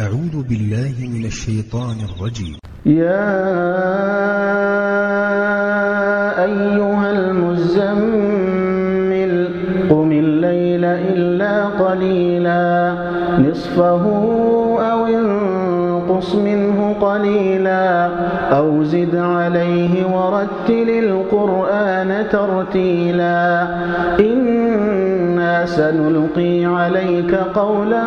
أعوذ بالله من الشيطان الرجيم. يا أيها المزمل قم الليل إلا قليلا. نصفه أو انقص منه قليلا. أو زد عليه ورتل القرآن ترتيلا. إنا سنلقي عليك قولا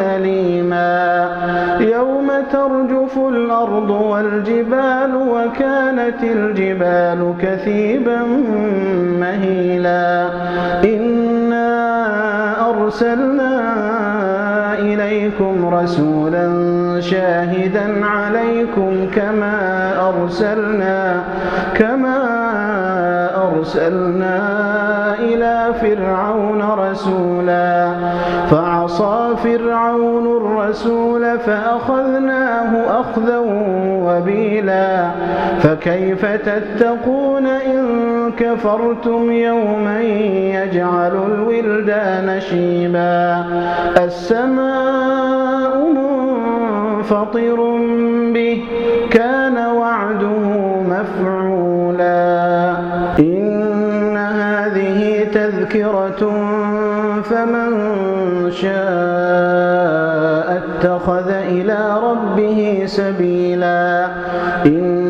أليما يوم ترجف الأرض والجبال وكانت الجبال كثيبا مهيلا إنا أرسلنا إليكم رسولا شاهدا عليكم كما أرسلنا كما أرسلنا إلى فرعون رسولا فعصى فرعون الرسول فأخذناه أخذا وبيلا. فكيف تتقون إن كفرتم يوما يجعل الولدان شيبا؟ السماء منفطر به كان تذكرة فمن شاء اتخذ إلى ربه سبيلا إن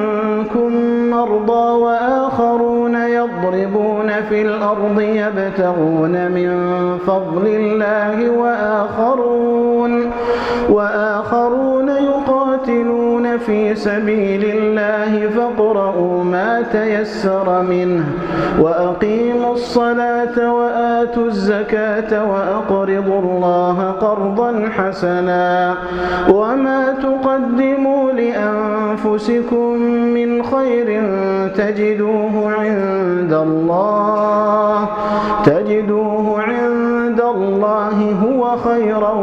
مرضى وآخرون يضربون في الأرض يبتغون من فضل الله وآخرون وآخرون في سبيل الله فاقرؤوا ما تيسر منه وأقيموا الصلاة وآتوا الزكاة وأقرضوا الله قرضا حسنا. وما تقدموا لأنفسكم من خير تجدوه عند الله تجدوه عند الله هو خيرا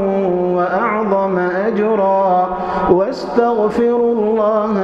وأعظم أجرا. واستغفروا الله